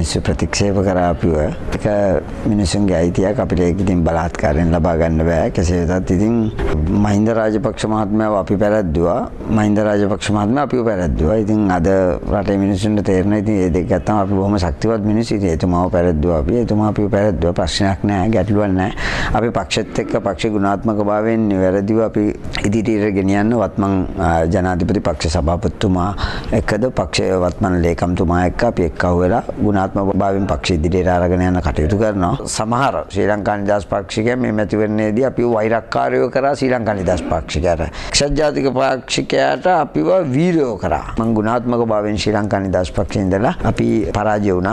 මිනිස්සු ප්‍රතික්ෂේප කරා අපිව. ඒක මිනිසුන්ගේ අයිතියක් අපිට ඒක ඉතින් බලාත්කාරයෙන් ලබා ගන්න බෑ. කෙසේ වෙතත් ඉතින් මහින්ද රාජපක්ෂ මහත්මයාව අපි පැරැද්දුවා. මහින්ද රාජපක්ෂ මහත්මයා අපිව පැරැද්දුවා. ඉතින් අද රටේ මිනිස්සුන්ට තේරෙන ඉතින් මේ දෙක ගත්තම අපි බොහොම ශක්තිවත් මිනිස්සු. ඉතින් එතුමාව පැරැද්දුවා අපි. එතුමා අපිව පැරැද්දුවා. ප්‍රශ්නයක් නෑ, ගැටලුවක් නෑ. අපි පක්ෂෙත් එක්ක පක්ෂ ගුණාත්මක භාවයෙන් නිවැරදිව අපි ඉදිරියට ගෙනියන්න වත්මන් ජනාධිපති පක්ෂ සභාපතිතුමා එක්කද පක්ෂ වත්මන් ලේකම්තුමා එක්ක අපි එක්කව වෙලා ගුණාත්මක භාවයෙන් පක්ෂ ඉදිරියට අරගෙන යන කටයුතු කරනවා. සමහර ශ්‍රී ලංකා නිදහස් පාක්ෂිකයන් මේ මැතිවරණයේදී අපිව වෛරක්කාරයෝ කරා ශ්‍රී ලංකා නිදහස් පාක්ෂිකයට. එක්සත් ජාතික පාක්ෂිකයාට අපිව වීරයෝ කරා. මං ගුණාත්මක භාවයෙන් ශ්‍රී ලංකා නිදහස් පක්ෂේ ඉඳලා අපි පරාජය වුණා.